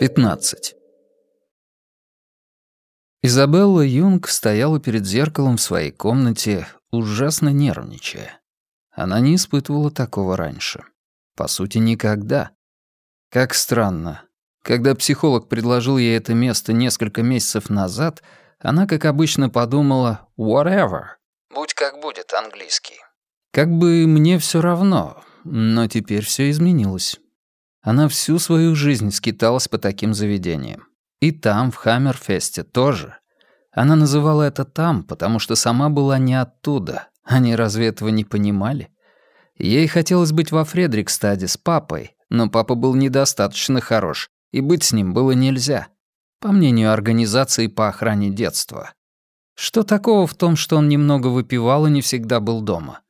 15. Изабелла Юнг стояла перед зеркалом в своей комнате, ужасно нервничая. Она не испытывала такого раньше. По сути, никогда. Как странно. Когда психолог предложил ей это место несколько месяцев назад, она, как обычно, подумала «whatever». «Будь как будет» английский. Как бы мне все равно, но теперь все изменилось. Она всю свою жизнь скиталась по таким заведениям. И там, в Хаммерфесте, тоже. Она называла это «там», потому что сама была не оттуда. Они разве этого не понимали? Ей хотелось быть во Фредрикстаде с папой, но папа был недостаточно хорош, и быть с ним было нельзя, по мнению Организации по охране детства. Что такого в том, что он немного выпивал и не всегда был дома?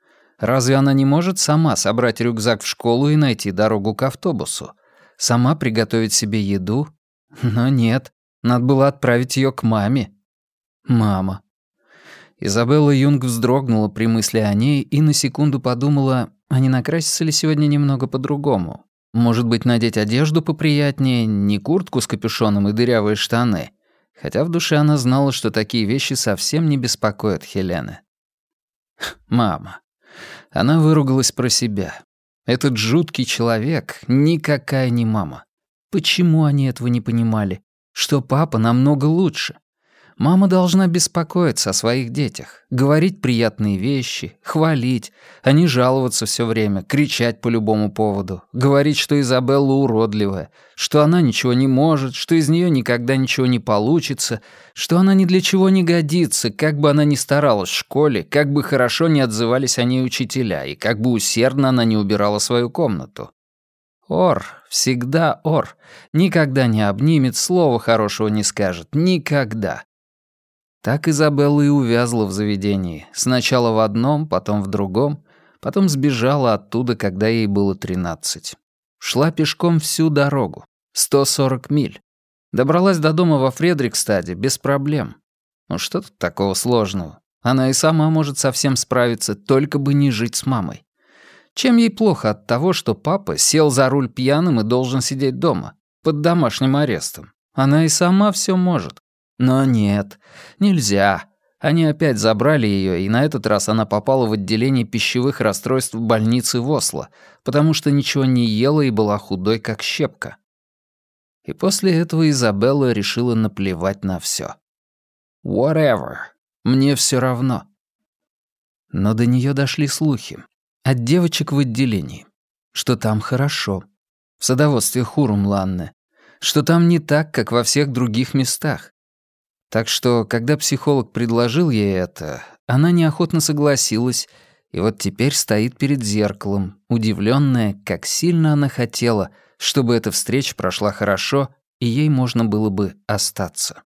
Разве она не может сама собрать рюкзак в школу и найти дорогу к автобусу? Сама приготовить себе еду? Но нет, надо было отправить ее к маме. Мама. Изабелла Юнг вздрогнула при мысли о ней и на секунду подумала, а не накраситься ли сегодня немного по-другому. Может быть, надеть одежду поприятнее, не куртку с капюшоном и дырявые штаны. Хотя в душе она знала, что такие вещи совсем не беспокоят Хелены. Мама. Она выругалась про себя. Этот жуткий человек никакая не мама. Почему они этого не понимали? Что папа намного лучше. Мама должна беспокоиться о своих детях, говорить приятные вещи, хвалить, а не жаловаться все время, кричать по любому поводу, говорить, что Изабелла уродливая, что она ничего не может, что из нее никогда ничего не получится, что она ни для чего не годится, как бы она ни старалась в школе, как бы хорошо не отзывались о ней учителя и как бы усердно она не убирала свою комнату. Ор, всегда Ор, никогда не обнимет, слова хорошего не скажет, никогда. Так Изабелла и увязла в заведении. Сначала в одном, потом в другом, потом сбежала оттуда, когда ей было 13. Шла пешком всю дорогу. 140 миль. Добралась до дома во Фредрикстаде без проблем. Ну что тут такого сложного? Она и сама может совсем справиться, только бы не жить с мамой. Чем ей плохо от того, что папа сел за руль пьяным и должен сидеть дома, под домашним арестом? Она и сама все может. Но нет, нельзя. Они опять забрали ее, и на этот раз она попала в отделение пищевых расстройств в больнице в Осло, потому что ничего не ела и была худой, как щепка. И после этого Изабелла решила наплевать на все. Whatever. Мне все равно. Но до нее дошли слухи. От девочек в отделении. Что там хорошо. В садоводстве Хурумланне. Что там не так, как во всех других местах. Так что, когда психолог предложил ей это, она неохотно согласилась, и вот теперь стоит перед зеркалом, удивленная, как сильно она хотела, чтобы эта встреча прошла хорошо, и ей можно было бы остаться.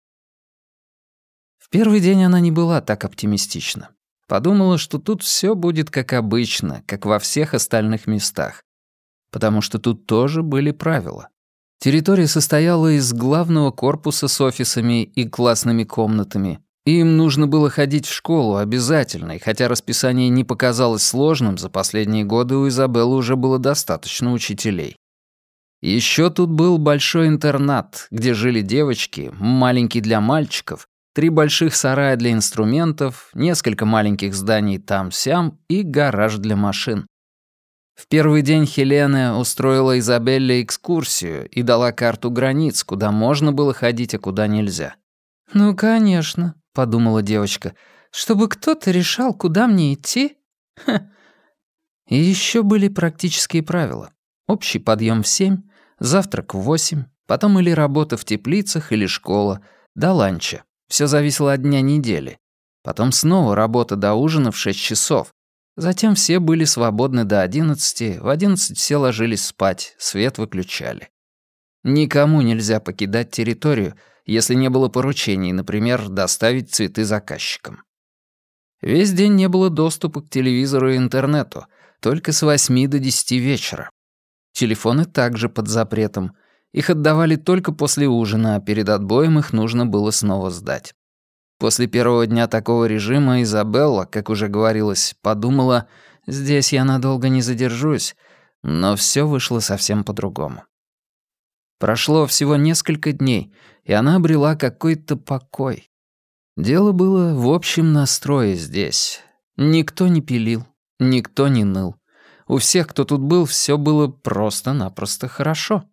В первый день она не была так оптимистична. Подумала, что тут все будет как обычно, как во всех остальных местах. Потому что тут тоже были правила. Территория состояла из главного корпуса с офисами и классными комнатами. Им нужно было ходить в школу обязательно, и хотя расписание не показалось сложным, за последние годы у Изабеллы уже было достаточно учителей. Еще тут был большой интернат, где жили девочки, маленький для мальчиков, три больших сарая для инструментов, несколько маленьких зданий там-сям и гараж для машин. В первый день Хелена устроила Изабелле экскурсию и дала карту границ, куда можно было ходить, а куда нельзя. «Ну, конечно», — подумала девочка, «чтобы кто-то решал, куда мне идти?» Ха. И еще были практические правила. Общий подъем в семь, завтрак в восемь, потом или работа в теплицах, или школа, до ланча. Все зависело от дня недели. Потом снова работа до ужина в шесть часов, Затем все были свободны до одиннадцати, в одиннадцать все ложились спать, свет выключали. Никому нельзя покидать территорию, если не было поручений, например, доставить цветы заказчикам. Весь день не было доступа к телевизору и интернету, только с восьми до десяти вечера. Телефоны также под запретом. Их отдавали только после ужина, а перед отбоем их нужно было снова сдать. После первого дня такого режима Изабелла, как уже говорилось, подумала, здесь я надолго не задержусь, но все вышло совсем по-другому. Прошло всего несколько дней, и она обрела какой-то покой. Дело было в общем настрое здесь. Никто не пилил, никто не ныл. У всех, кто тут был, все было просто-напросто хорошо.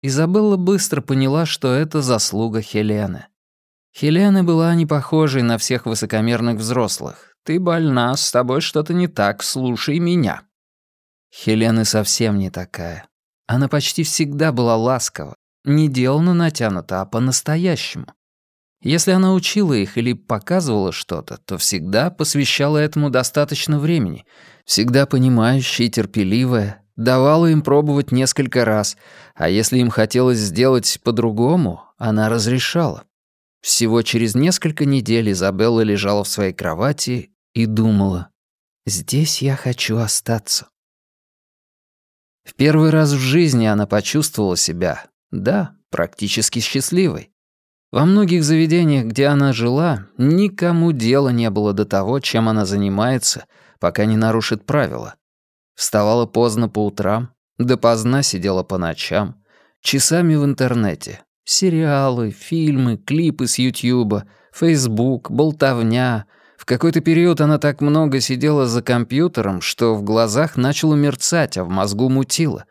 Изабелла быстро поняла, что это заслуга Хелены. Хелена была не похожей на всех высокомерных взрослых. «Ты больна, с тобой что-то не так, слушай меня». Хелена совсем не такая. Она почти всегда была ласкова, не делана натянута, а по-настоящему. Если она учила их или показывала что-то, то всегда посвящала этому достаточно времени, всегда понимающая и терпеливая, давала им пробовать несколько раз, а если им хотелось сделать по-другому, она разрешала. Всего через несколько недель Изабелла лежала в своей кровати и думала, «Здесь я хочу остаться». В первый раз в жизни она почувствовала себя, да, практически счастливой. Во многих заведениях, где она жила, никому дела не было до того, чем она занимается, пока не нарушит правила. Вставала поздно по утрам, допоздна сидела по ночам, часами в интернете. Сериалы, фильмы, клипы с Ютьюба, Фейсбук, болтовня. В какой-то период она так много сидела за компьютером, что в глазах начало мерцать, а в мозгу мутило.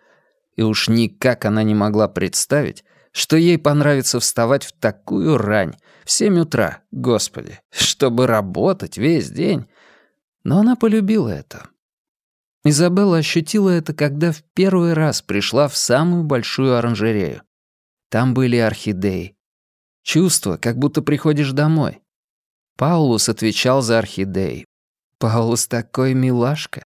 И уж никак она не могла представить, что ей понравится вставать в такую рань, в семь утра, господи, чтобы работать весь день. Но она полюбила это. Изабелла ощутила это, когда в первый раз пришла в самую большую оранжерею. Там были орхидеи. Чувство, как будто приходишь домой. Паулус отвечал за орхидеи. Паулус такой милашка.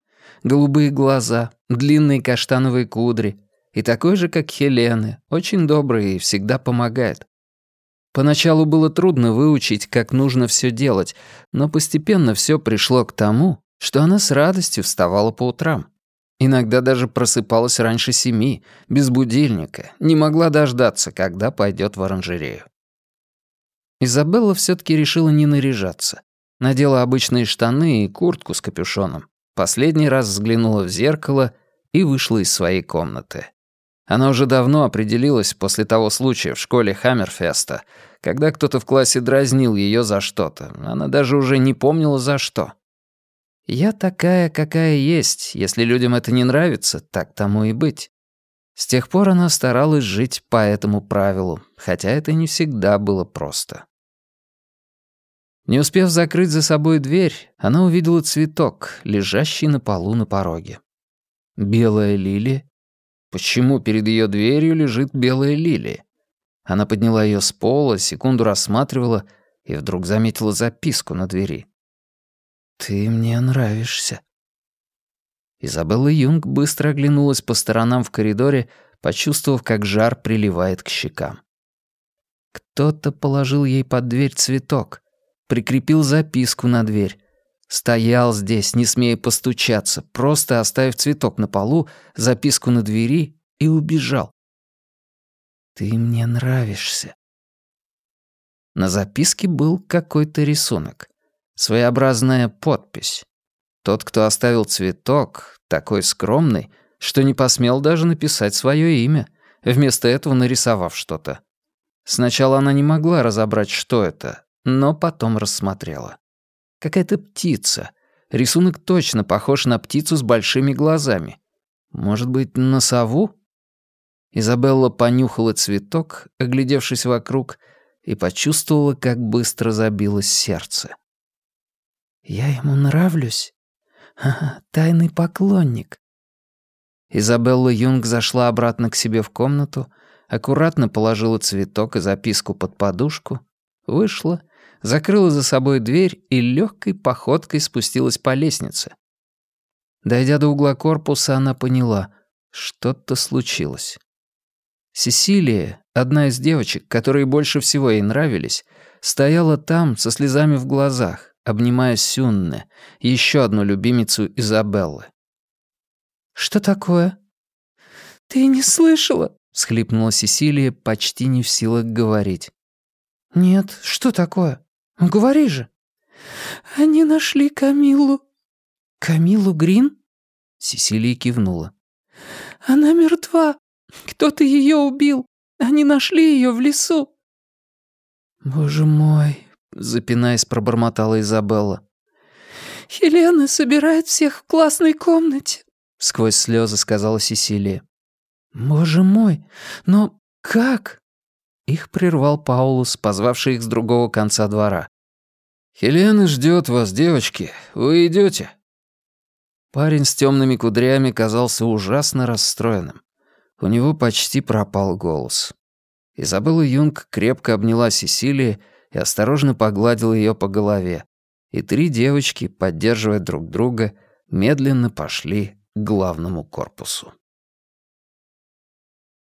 Голубые глаза, длинные каштановые кудри — и такой же, как Хелены, очень добрый и всегда помогает. Поначалу было трудно выучить, как нужно все делать, но постепенно все пришло к тому, что она с радостью вставала по утрам. Иногда даже просыпалась раньше семи, без будильника, не могла дождаться, когда пойдет в оранжерею. Изабелла все таки решила не наряжаться. Надела обычные штаны и куртку с капюшоном. Последний раз взглянула в зеркало и вышла из своей комнаты. Она уже давно определилась после того случая в школе Хаммерфеста, когда кто-то в классе дразнил ее за что-то. Она даже уже не помнила за что. «Я такая, какая есть. Если людям это не нравится, так тому и быть». С тех пор она старалась жить по этому правилу, хотя это не всегда было просто. Не успев закрыть за собой дверь, она увидела цветок, лежащий на полу на пороге. Белая лилия Почему перед ее дверью лежит белая лилия? Она подняла ее с пола, секунду рассматривала и вдруг заметила записку на двери. «Ты мне нравишься». Изабелла Юнг быстро оглянулась по сторонам в коридоре, почувствовав, как жар приливает к щекам. Кто-то положил ей под дверь цветок, прикрепил записку на дверь, Стоял здесь, не смея постучаться, просто оставив цветок на полу, записку на двери и убежал. «Ты мне нравишься». На записке был какой-то рисунок. Своеобразная подпись. Тот, кто оставил цветок, такой скромный, что не посмел даже написать свое имя, вместо этого нарисовав что-то. Сначала она не могла разобрать, что это, но потом рассмотрела. Какая-то птица. Рисунок точно похож на птицу с большими глазами. Может быть, на сову? Изабелла понюхала цветок, оглядевшись вокруг, и почувствовала, как быстро забилось сердце. «Я ему нравлюсь? Ага, тайный поклонник». Изабелла Юнг зашла обратно к себе в комнату, аккуратно положила цветок и записку под подушку, вышла закрыла за собой дверь и легкой походкой спустилась по лестнице. Дойдя до угла корпуса, она поняла, что-то случилось. Сесилия, одна из девочек, которые больше всего ей нравились, стояла там со слезами в глазах, обнимая Сюнне, еще одну любимицу Изабеллы. «Что такое?» «Ты не слышала?» — схлипнула Сесилия, почти не в силах говорить. «Нет, что такое?» «Говори же». «Они нашли Камилу». «Камилу Грин?» Сесилия кивнула. «Она мертва. Кто-то ее убил. Они нашли ее в лесу». «Боже мой», — запинаясь, пробормотала Изабелла. «Хелена собирает всех в классной комнате», — сквозь слезы сказала Сесилия. «Боже мой, но как?» Их прервал Паулус, позвавший их с другого конца двора. «Хелена ждет вас, девочки. Вы идете. Парень с темными кудрями казался ужасно расстроенным. У него почти пропал голос. Изабелла Юнг крепко обняла Сесилии и осторожно погладила ее по голове. И три девочки, поддерживая друг друга, медленно пошли к главному корпусу.